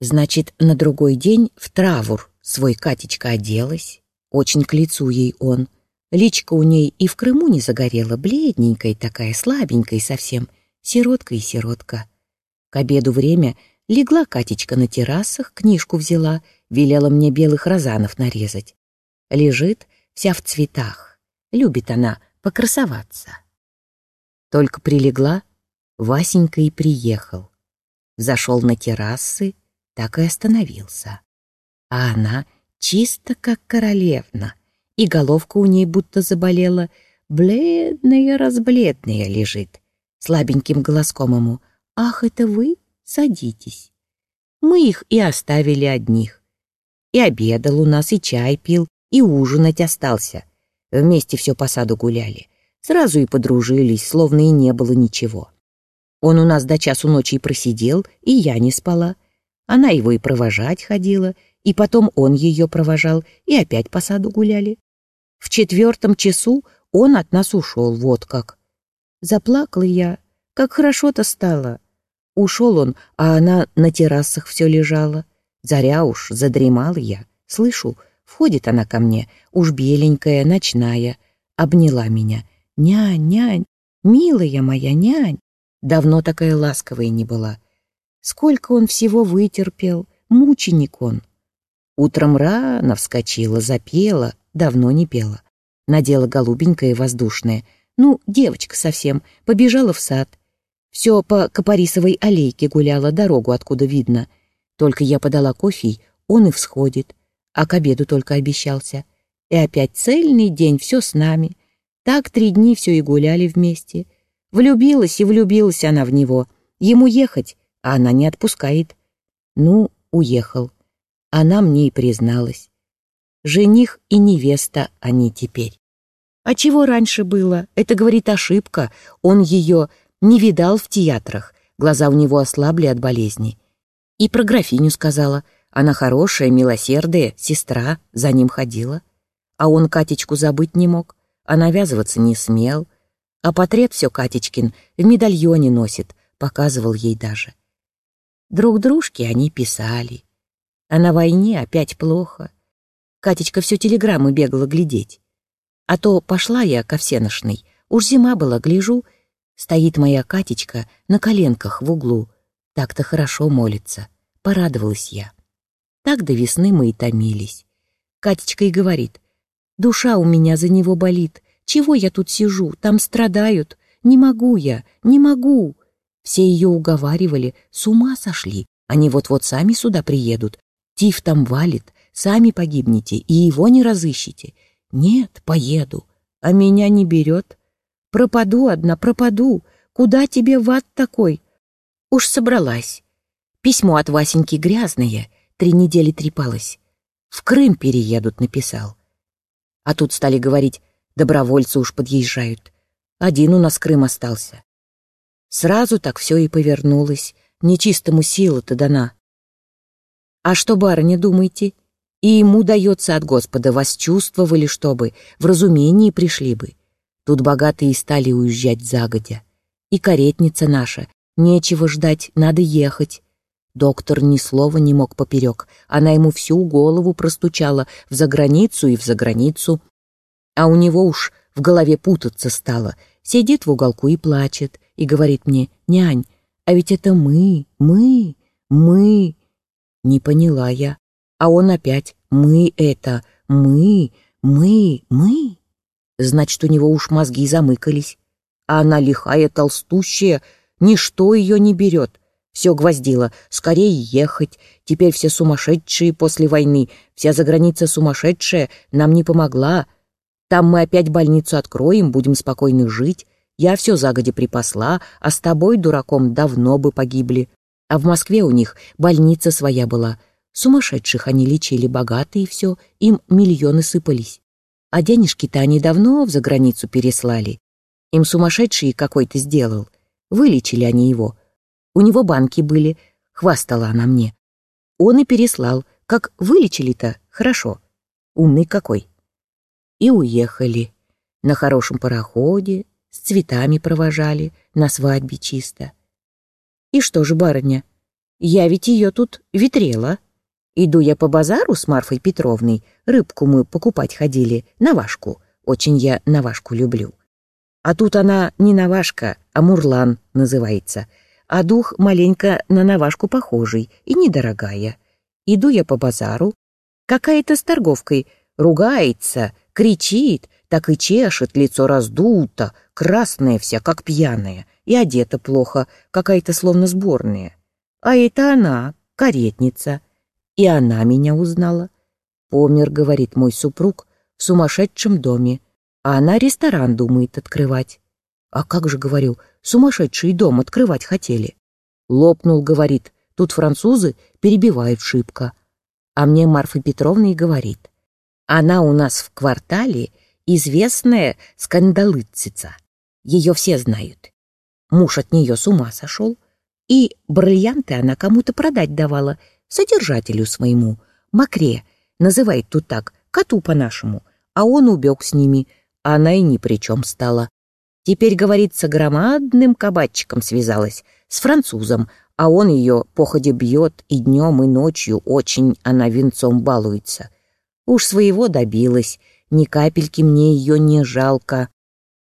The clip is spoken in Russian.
Значит, на другой день в травур свой Катечка оделась. Очень к лицу ей он. Личка у ней и в Крыму не загорела, бледненькая такая, слабенькая совсем, сиротка и сиротка. К обеду время легла Катечка на террасах, книжку взяла, велела мне белых розанов нарезать. Лежит вся в цветах. Любит она покрасоваться. Только прилегла, Васенька и приехал. Зашел на террасы, так и остановился. А она чисто как королевна, и головка у ней будто заболела, бледная-разбледная лежит. Слабеньким голоском ему «Ах, это вы? Садитесь». Мы их и оставили одних. И обедал у нас, и чай пил, и ужинать остался. Вместе все по саду гуляли. Сразу и подружились, словно и не было ничего. Он у нас до часу ночи просидел, и я не спала. Она его и провожать ходила, и потом он ее провожал, и опять по саду гуляли. В четвертом часу он от нас ушел, вот как. Заплакала я, как хорошо-то стало. Ушел он, а она на террасах все лежала. Заря уж, задремала я. Слышу, входит она ко мне, уж беленькая, ночная. Обняла меня. «Нянь, нянь, милая моя нянь!» Давно такая ласковая не была. Сколько он всего вытерпел, мученик он. Утром рано вскочила, запела, давно не пела. Надела голубенькое воздушное. Ну, девочка совсем, побежала в сад. Все по Капарисовой аллейке гуляла, дорогу откуда видно. Только я подала кофе, он и всходит. А к обеду только обещался. И опять цельный день все с нами. Так три дни все и гуляли вместе. Влюбилась и влюбилась она в него. Ему ехать, а она не отпускает. Ну, уехал. Она мне и призналась. Жених и невеста они теперь. А чего раньше было? Это, говорит, ошибка. Он ее не видал в театрах. Глаза у него ослабли от болезни. И про графиню сказала. Она хорошая, милосердная, сестра, за ним ходила. А он Катечку забыть не мог, а навязываться не смел. А портрет все Катечкин в медальоне носит, показывал ей даже. Друг дружке они писали. А на войне опять плохо. Катечка все телеграммы бегала глядеть. А то пошла я ко всеношной. Уж зима была, гляжу. Стоит моя Катечка на коленках в углу. Так-то хорошо молится. Порадовалась я. Так до весны мы и томились. Катечка и говорит. Душа у меня за него болит. Чего я тут сижу? Там страдают. Не могу я, не могу. Все ее уговаривали. С ума сошли. Они вот-вот сами сюда приедут. Тиф там валит, сами погибнете и его не разыщете. Нет, поеду, а меня не берет. Пропаду одна, пропаду. Куда тебе в ад такой? Уж собралась. Письмо от Васеньки грязное, три недели трепалось. В Крым переедут, написал. А тут стали говорить, добровольцы уж подъезжают. Один у нас Крым остался. Сразу так все и повернулось, нечистому сила-то дана. А что, барыня, думаете? И ему дается от Господа, вас чувствовали, чтобы, в разумении пришли бы. Тут богатые стали уезжать загодя. И каретница наша, нечего ждать, надо ехать. Доктор ни слова не мог поперек, она ему всю голову простучала в заграницу и в заграницу. А у него уж в голове путаться стало, сидит в уголку и плачет, и говорит мне, «Нянь, а ведь это мы, мы, мы, не поняла я. А он опять «Мы это, мы, мы, мы». Значит, у него уж мозги замыкались. А она лихая, толстущая, ничто ее не берет. Все гвоздила, скорее ехать. Теперь все сумасшедшие после войны, вся заграница сумасшедшая, нам не помогла. Там мы опять больницу откроем, будем спокойно жить. Я все загоди припасла, а с тобой, дураком, давно бы погибли. А в Москве у них больница своя была. Сумасшедших они лечили, богатые все, им миллионы сыпались. А денежки-то они давно в заграницу переслали. Им сумасшедший какой-то сделал. Вылечили они его. У него банки были, хвастала она мне. Он и переслал. Как вылечили-то, хорошо. Умный какой. И уехали. На хорошем пароходе, с цветами провожали, на свадьбе чисто. И что же, барыня, Я ведь ее тут ветрела. Иду я по базару с Марфой Петровной, рыбку мы покупать ходили, навашку. Очень я навашку люблю. А тут она не навашка, а мурлан называется. А дух маленько на навашку похожий и недорогая. Иду я по базару. Какая-то с торговкой ругается, кричит, так и чешет, лицо раздуто, красная вся, как пьяная, и одета плохо, какая-то словно сборная. А это она, каретница. И она меня узнала. Помер, говорит мой супруг, в сумасшедшем доме, а она ресторан думает открывать. А как же, говорю, сумасшедший дом открывать хотели? Лопнул, говорит, тут французы перебивают шибко. А мне Марфа Петровна и говорит, она у нас в квартале известная скандалыцица. Ее все знают. Муж от нее с ума сошел, и бриллианты она кому-то продать давала, содержателю своему, Макре, называет тут так, коту по-нашему, а он убег с ними, а она и ни при чем стала. Теперь, говорится, громадным кабачиком связалась, с французом, а он ее походе бьет и днем, и ночью очень она венцом балуется. Уж своего добилась, ни капельки мне ее не жалко.